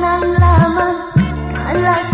la la la